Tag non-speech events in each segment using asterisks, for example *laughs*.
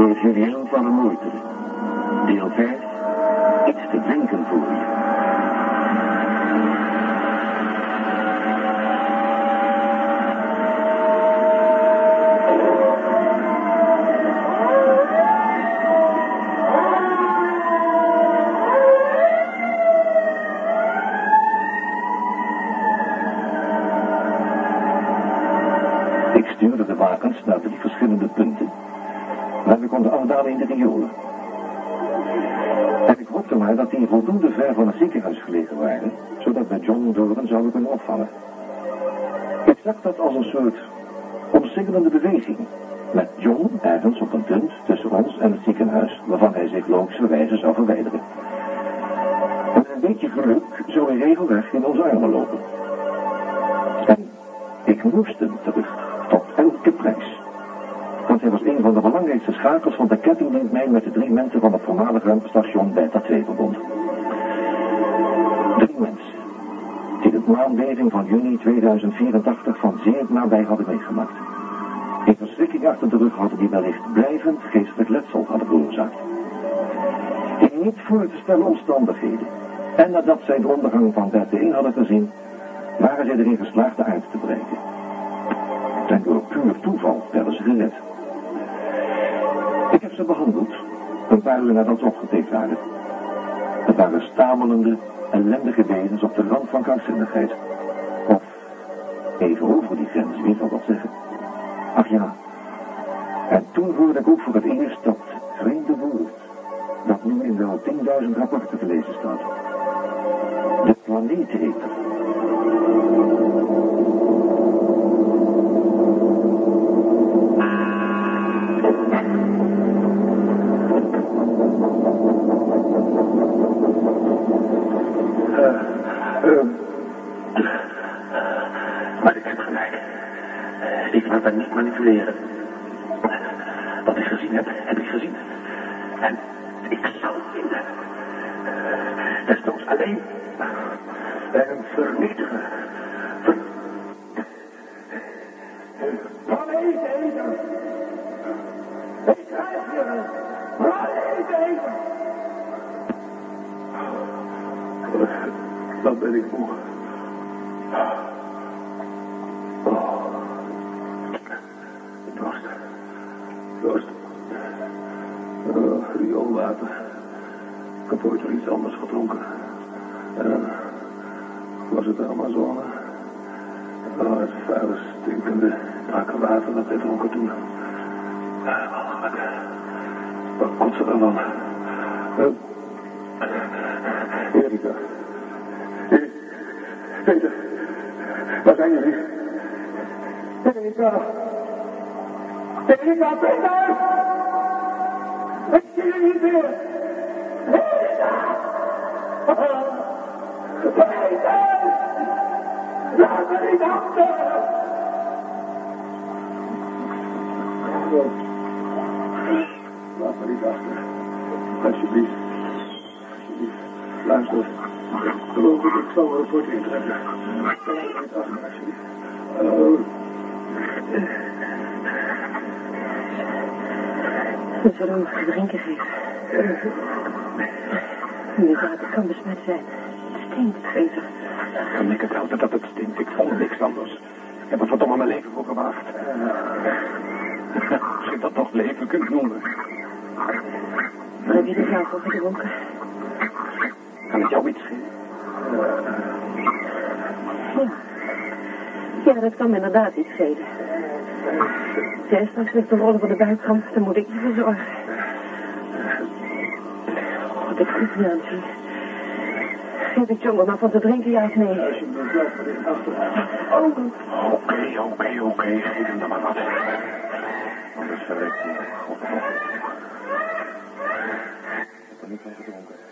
Geiteneter. Door Julien van de Moeite. Deel En ik hoopte maar dat die voldoende ver van het ziekenhuis gelegen waren, zodat we John Doran zouden kunnen opvangen. Ik zag dat als een soort omsingelende beweging, met John ergens op een punt tussen ons en het ziekenhuis, waarvan hij zich logischerwijze zou verwijderen. En met een beetje geluk zou hij regelrecht in onze armen lopen. En ik moest hem terug, tot elke prijs. Want hij was een van de belangrijkste schakels van de ketting die met de drie mensen van het voormalige ruimtestation Beta 2 verbond. Drie mensen, die de maanbeving van juni 2084 van zeer nabij hadden meegemaakt. Een verschrikking achter de rug hadden die wellicht blijvend geestelijk letsel hadden veroorzaakt. In niet voor te stellen omstandigheden, en nadat zij de ondergang van Beta 1 hadden gezien, waren zij erin geslaagd de aarde te bereiken. En door puur toeval werden ze gered. Ik heb ze behandeld, een paar uur nadat ze opgetikt waren. Het waren stamelende, ellendige wezens op de rand van krankzinnigheid. Of even over die grens, wie zal dat zeggen? Ach ja, en toen hoorde ik ook voor het eerst dat vreemde woord, dat nu in wel 10.000 rapporten te lezen staat. De planeeteter. Maar ik heb gelijk. Ik laat me niet manipuleren. Wat ik gezien heb, heb ik gezien. En ik zal vinden. Desnoods alleen. En vernietigen. Ver... Planeeteter! Ik krijg Dan ben ik moe. Oh. Dorst. Dorst. Oh, rioolwater. Ik heb ooit wel iets anders gedronken. En dan was het de Amazone. Oh, het vuile, stinkende, brakke water dat wij dronken toen. Walgelijk. Wat kotsen ervan. Uh, Erika. E- Peter. Waar zijn jullie? Erika. Erika, Peter! Ik zie je niet meer. Erika! Peter! Laat me ik, zal wel voor het intrekken. We zullen hem te drinken geven. Inderdaad, het kan besmet zijn. Het stinkt, Peter. Kan ik het helpen dat het stinkt? Ik vond niks anders. Ik heb er verdomme mijn leven voor gewaagd. Als je dat nog leven kunt noemen. Waar heb je er zelf voor gedronken? Kan het jou iets geven? Ja. Ja, dat kan me inderdaad iets schelen. Jij straks ligt te rollen voor de buitenkant, dan moet ik je verzorgen. God, ik goed niet aanzien. Geef ik John er maar van te drinken, ja of nee? Oh. Oké, oké, oké. Geef hem dan maar wat. Anders verrekt hij. God, God. Ik heb er niet van gedronken.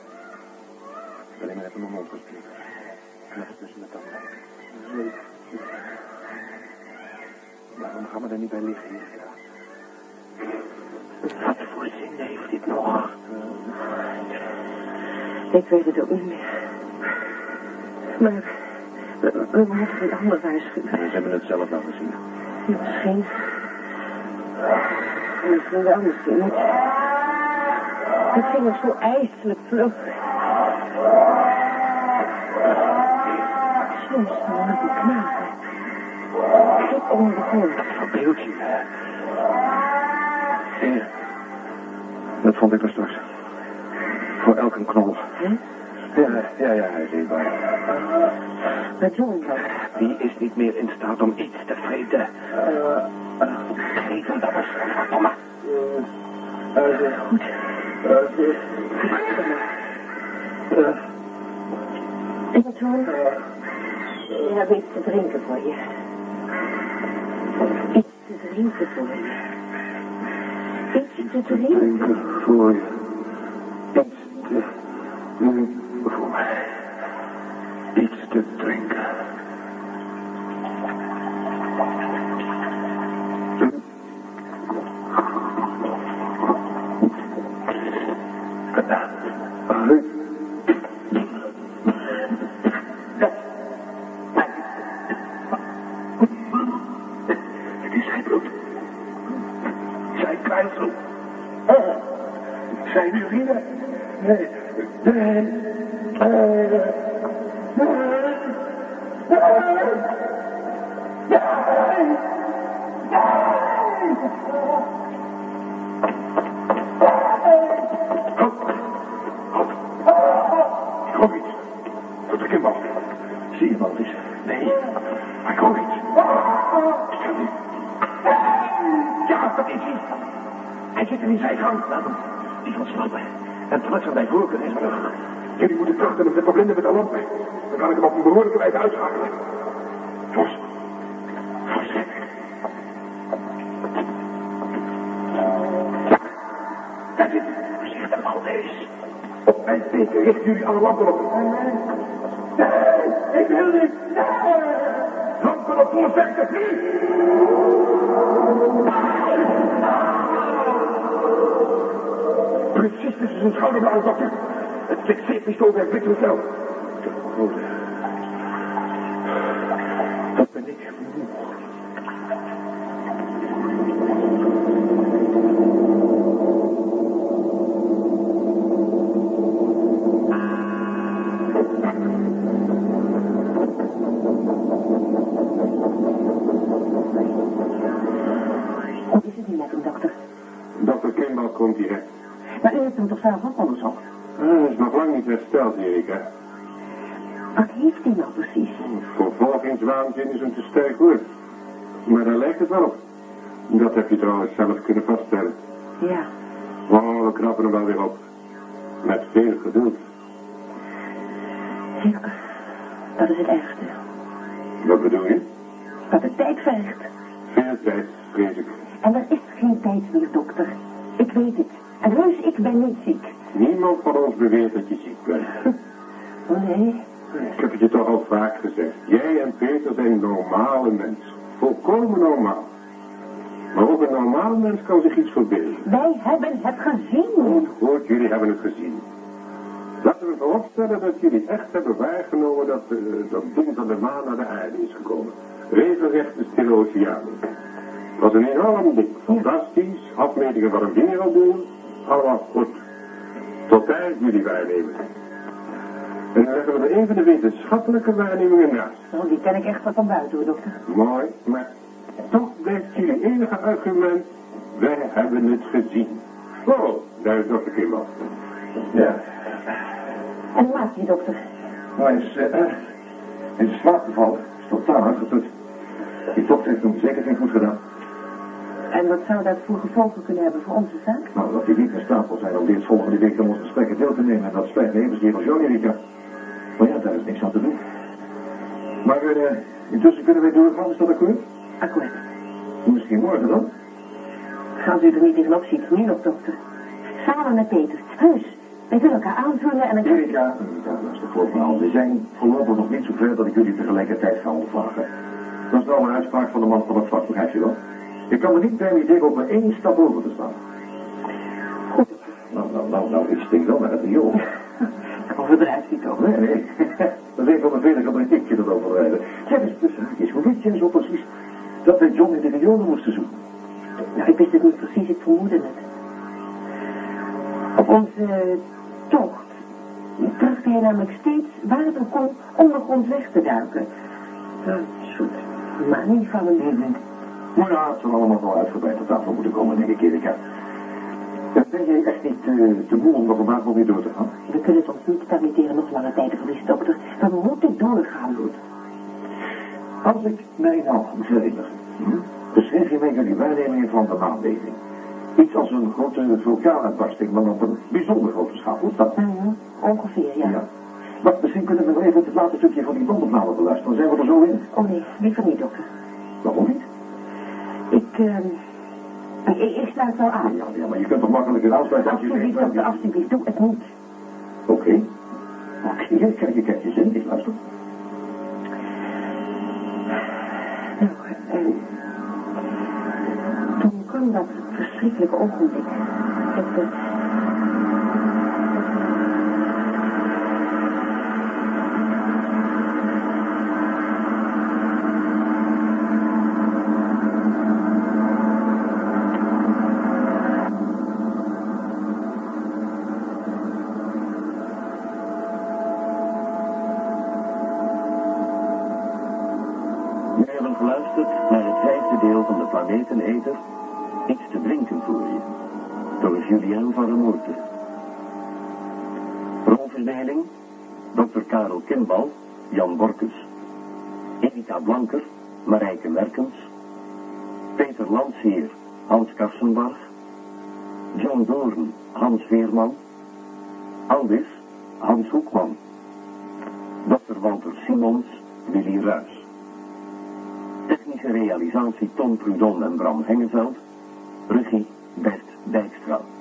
Ik ben alleen maar even mijn mond gestuurd. Knap tussen de tanden. Waarom gaan we er niet bij liggen, Erika? Wat voor zin heeft dit nog? Ik weet het ook niet meer. Maar we, we moeten een ander waarschuwen. Ze hebben het zelf al gezien. Misschien. Misschien wel, misschien niet. Het ging nog zo ijselijk vlug. Tot onder de grond. Verbeeld je. Hier. Dat vond ik er straks. Voor elke knol. Hè? Ja, ja, ja, waar. Met John. Die is niet meer in staat om iets te vreten. Geef hem dat eens, verdomme. Goed. En met John? We hebben iets te drinken voor je. Iets te drinken voor je. Iets te drinken. Voor je. Iets te drinken voor mij. Iets te drinken. Het zit in zijn gang. Laat hem. Die is ontsnappen. En plotseling bij voorkeur in zijn rug. Jullie moeten trachten hem te verblinden met de lampen. Dan kan ik hem op een behoorlijke wijze uitschakelen. Fors. Voorzichtig. Ja. Daar zit hij. Voorzichtig, Maldees. Op mijn teken richten jullie alle lampen op. Nee, ik wil niet. Nee. Lampen op voorzichtig, Precies werkt bliksemsnel. Goed. Dat ben ik. Hoe is het nu met hem, dokter? Dokter Kimball komt hier. Maar u heeft hem toch zelf ook onderzocht? Hij is nog lang niet hersteld, Erika. Wat heeft hij nou precies? Vervolgingswaanzin is een te sterk woord. Maar daar lijkt het wel op. Dat heb je trouwens zelf kunnen vaststellen. Ja. Oh, we knappen hem wel weer op. Met veel geduld. Ja, dat is het ergste. Wat bedoel je? Dat het tijd vergt. Veel tijd, vrees ik. En er is geen tijd meer, dokter. Ik weet het. En heus, ik ben niet ziek. Niemand van ons beweert dat je ziek bent. *laughs* Oh nee? Ik heb het je toch al vaak gezegd. Jij en Peter zijn normale mensen. Volkomen normaal. Maar ook een normale mens kan zich iets verbeelden. Wij hebben het gezien. Goed, jullie hebben het gezien. Laten we vooropstellen dat jullie echt hebben waargenomen dat eh, dat ding van de maan naar de aarde is gekomen. Regelrecht de stille oceaan. Het was een enorm ding. Fantastisch. Afmetingen van een werelddeel. Allemaal goed. Tot jullie waarnemen. En dan leggen we er even de wetenschappelijke waarnemingen naast. Oh, die ken ik echt van van buiten, hoor, dokter. Mooi, maar toch blijft jullie enige argument. Wij hebben het gezien. Oh, daar is dokter Kimball. Ja, En maakt die dokter? hij is uh, erg. Hij is zwaar gevallen. Is totaal uitgeput. Die dokter heeft hem zeker geen goed gedaan. En wat zou dat voor gevolgen kunnen hebben voor onze zaak? Nou, dat hij niet in staat zal zijn om dit volgende week aan onze gesprekken deel te nemen. En dat spijt me evenzeer als jou, Erika. Maar ja, daar is niks aan te doen. Maar eh, intussen kunnen wij doorgaan, is dat akkoord? Akkoord. Misschien morgen dan? Gaat u er niet tegenop zitten, nu nog, dokter? Samen met Peter. Heus. Wij kunnen elkaar aanvullen en dan... Erika, Erika, luister, geloof me. We zijn voorlopig nog niet zo ver dat ik jullie tegelijkertijd ga ondervragen. Dat is nou een uitspraak van de man van het vak, begrijp je wel? Ik kan me niet permitteren om maar één stap over te slaan. Goed. Nou, nou, nou, nou, ik steek wel naar het riool. Overdrijft niet toch? Nee, nee. dat is een van mijn vele kameritiekje dat overrijden. Zeg eens tussen haakjes, hoe weet zo precies dat wij John in de riolen moesten zoeken? Nou, ik wist het niet precies, ik vermoedde het. Op onze eh, tocht trachtte hij namelijk steeds waar het kon ondergrond weg te duiken. Dat Maar niet van een leven. Maar ja, het zal allemaal wel uitgebreid op tafel moeten komen, denk ik, Erika. Ben jij echt niet eh, te moe om nog vandaag nog weer door te gaan? We kunnen het ons niet permitteren nog langer tijd te verliezen, dokter. We moeten doorgaan. Als ik mij nou goed herinner, hm, beschreef je mij jullie waarnemingen van de maanbeving. Iets als een grote vulkaanuitbarsting, maar op een bijzonder grote schaal. Hoe is dat? Mhm, Ongeveer, ja. Ja. Maar misschien kunnen we nog even het laatste stukje van die donderblauwe beluisteren. Dan zijn we er zo in. Oh nee, liever niet, dokter. Waarom niet? Ik, ik, ik sluit wel aan. Ja, ja, maar je kunt toch makkelijker aansluiten als je... Alsjeblieft, dokter, alsjeblieft, doe het niet. Oké. Oké, kijk je kijk je zin. Ik luister. Nou, en... Toen kwam dat verschrikkelijke ogenblik. Dokter... naar het vijfde deel van de Planeteneter, Iets te drinken voor je, door Julien van Remoerte. Rolverdeling, Dr. Karel Kimbal, Jan Borkus. Erika Blanker, Marijke Merkens. Peter Landsheer, Hans Karsenbarg. John Doorn, Hans Veerman. Aldis, Hans Hoekman. Dr. Walter Simons, Willy Ruys. Realisatie Tom Prudon en Bram Hengeveld. Regie Bert Dijkstra.